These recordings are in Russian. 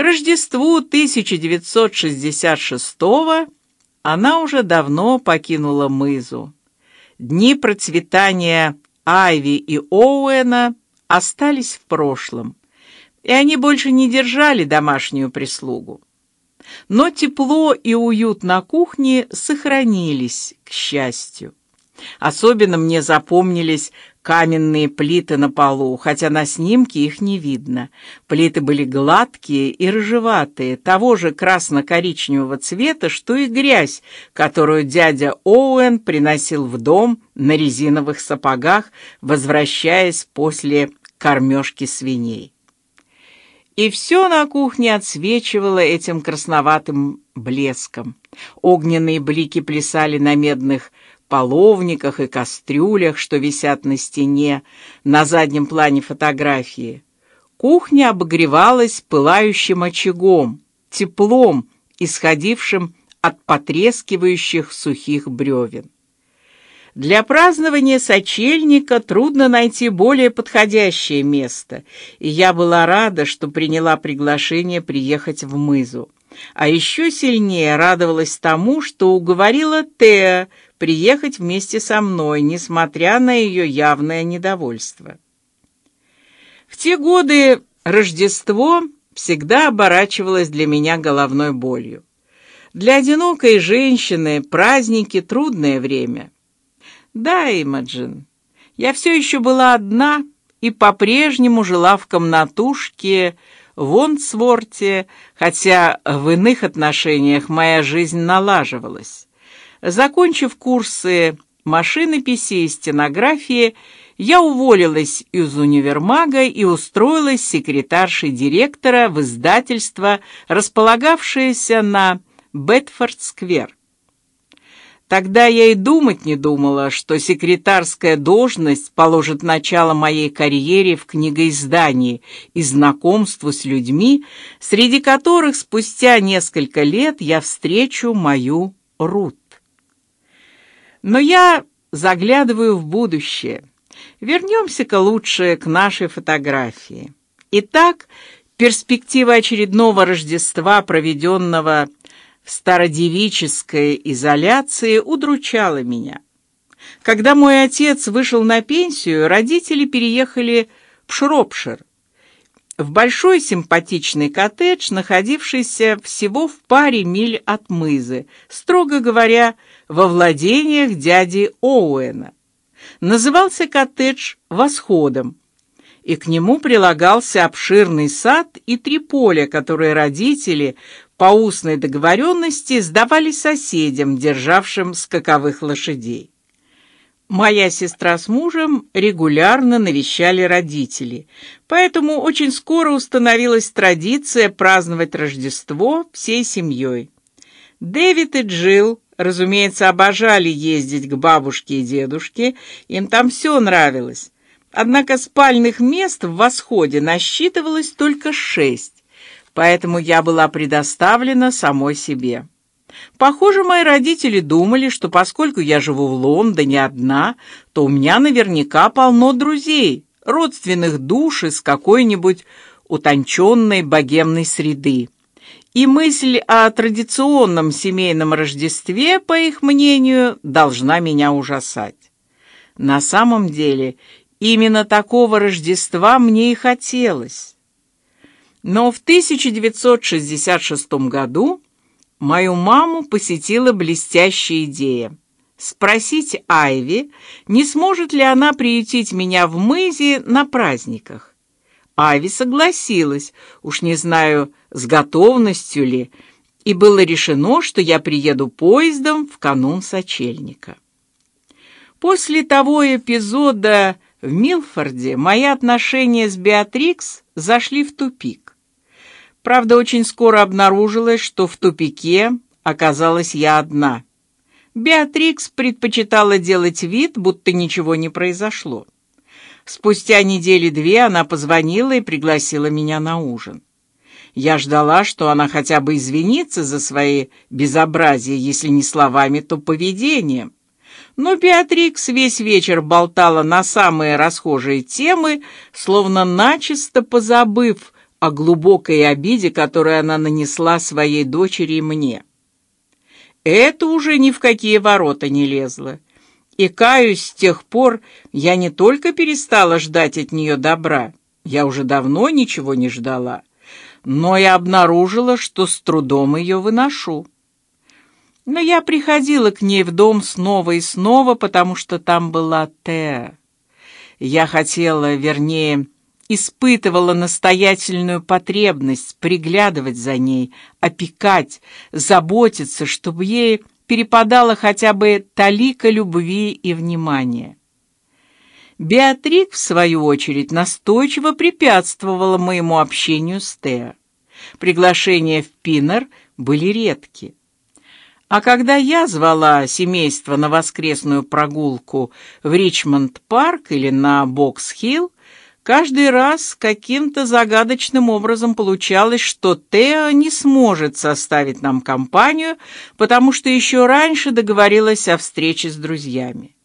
Рождеству 1966 она уже давно покинула Мызу. Дни процветания Айви и Оуэна остались в прошлом, и они больше не держали домашнюю прислугу. Но тепло и уют на кухне сохранились, к счастью. Особенно мне запомнились каменные плиты на полу, хотя на снимке их не видно. Плиты были гладкие и рыжеватые, того же красно-коричневого цвета, что и грязь, которую дядя Оуэн приносил в дом на резиновых сапогах, возвращаясь после кормежки свиней. И все на кухне отсвечивало этим красноватым блеском. Огненные блики плясали на медных половниках и кастрюлях, что висят на стене на заднем плане фотографии. Кухня обогревалась пылающим очагом, теплом, исходившим от потрескивающих сухих бревен. Для празднования сочельника трудно найти более подходящее место, и я была рада, что приняла приглашение приехать в Мызу. А еще сильнее радовалась тому, что уговорила Теа приехать вместе со мной, несмотря на ее явное недовольство. В те годы Рождество всегда оборачивалось для меня головной болью. Для одинокой женщины праздники трудное время. Да, Имаджин, я все еще была одна и по-прежнему жила в комнатушке в Онсворте, хотя в иных отношениях моя жизнь налаживалась. Закончив курсы машинописи и стенографии, я уволилась из универмага и устроилась секретаршей директора в издательство, располагавшееся на Бетфорд-сквер. Тогда я и думать не думала, что секретарская должность положит начало моей карьере в книгоиздании и знакомству с людьми, среди которых спустя несколько лет я встречу мою Рут. Но я заглядываю в будущее. Вернемся-ка лучше к нашей фотографии. Итак, перспектива очередного Рождества, проведенного в стародевической изоляции, удручала меня. Когда мой отец вышел на пенсию, родители переехали в Шропшир, в большой симпатичный коттедж, находившийся всего в паре миль от Мызы, строго говоря, во владениях дяди Оуэна. Назывался коттедж Восходом, и к нему прилагался обширный сад и три поля, которые родители по устной договоренности сдавали соседям, державшим скаковых лошадей. Моя сестра с мужем регулярно навещали родителей, поэтому очень скоро установилась традиция праздновать Рождество всей семьей. Дэвид и Джилл, разумеется, обожали ездить к бабушке и дедушке, им там все нравилось. Однако спальных мест в восходе насчитывалось только шесть, поэтому я была предоставлена самой себе. Похоже, мои родители думали, что поскольку я живу в Лондоне одна, то у меня наверняка полно друзей, родственных душ из какой-нибудь утонченной богемной среды. И мысль о традиционном семейном Рождестве, по их мнению, должна меня ужасать. На самом деле, именно такого Рождества мне и хотелось. Но в 1966 году мою маму посетила блестящая идея. Спросить Айви, не сможет ли она приютить меня в Мызе на праздниках. Айви согласилась, уж не знаю, с готовностью ли, и было решено, что я приеду поездом в канун сочельника. После того эпизода в Милфорде мои отношения с Беатрикс зашли в тупик. Правда, очень скоро обнаружилось, что в тупике оказалась я одна. Беатрикс предпочитала делать вид, будто ничего не произошло. Спустя недели две она позвонила и пригласила меня на ужин. Я ждала, что она хотя бы извинится за свои безобразия, если не словами, то поведением. Но Беатрикс весь вечер болтала на самые расхожие темы, словно начисто позабыв о глубокой обиде, которую она нанесла своей дочери и мне. Это уже ни в какие ворота не лезло. И каюсь, с тех пор я не только перестала ждать от нее добра, я уже давно ничего не ждала, но и обнаружила, что с трудом ее выношу. Но я приходила к ней в дом снова и снова, потому что там была Теа. Я хотела, вернее, испытывала настоятельную потребность приглядывать за ней, опекать, заботиться, чтобы ей перепадала хотя бы толика любви и внимания. Беатрик, в свою очередь, настойчиво препятствовала моему общению с Тео. Приглашения в Пинер были редки. А когда я звала семейство на воскресную прогулку в Ричмонд-парк или на Бокс-Хилл, Каждый раз каким-то загадочным образом получалось, что Тео не сможет составить нам компанию, потому что еще раньше договорилась о встрече с друзьями.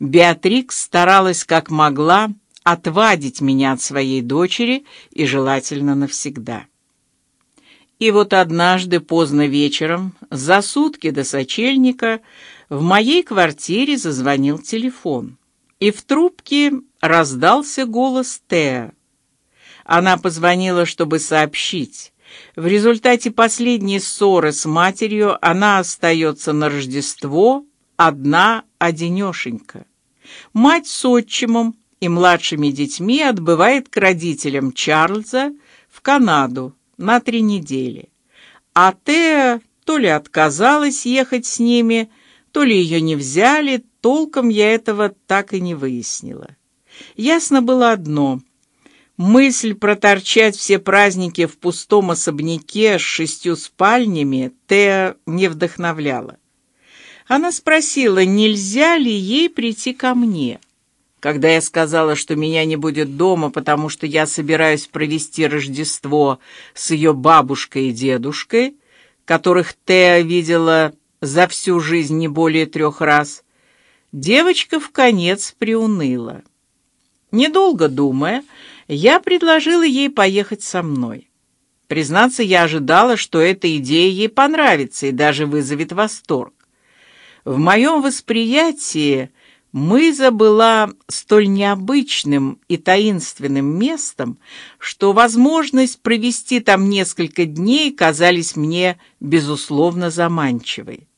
Беатрикс старалась как могла отвадить меня от своей дочери и желательно навсегда. И вот однажды поздно вечером, за сутки до сочельника, в моей квартире зазвонил телефон, и в трубке раздался голос Теа. Она позвонила, чтобы сообщить. В результате последней ссоры с матерью она остается на Рождество одна одинешенька. Мать с отчимом и младшими детьми отбывает к родителям Чарльза в Канаду на три недели. А Теа то ли отказалась ехать с ними, то ли ее не взяли, толком я этого так и не выяснила. Ясно было одно: мысль проторчать все праздники в пустом особняке с шестью спальнями Теа не вдохновляла. Она спросила, нельзя ли ей прийти ко мне. Когда я сказала, что меня не будет дома, потому что я собираюсь провести Рождество с ее бабушкой и дедушкой, которых Теа видела за всю жизнь не более трех раз, девочка в конец приуныла. Недолго думая, я предложила ей поехать со мной. Признаться, я ожидала, что эта идея ей понравится и даже вызовет восторг. В моем восприятии Мыза была столь необычным и таинственным местом, что возможность провести там несколько дней казались мне безусловно заманчивой.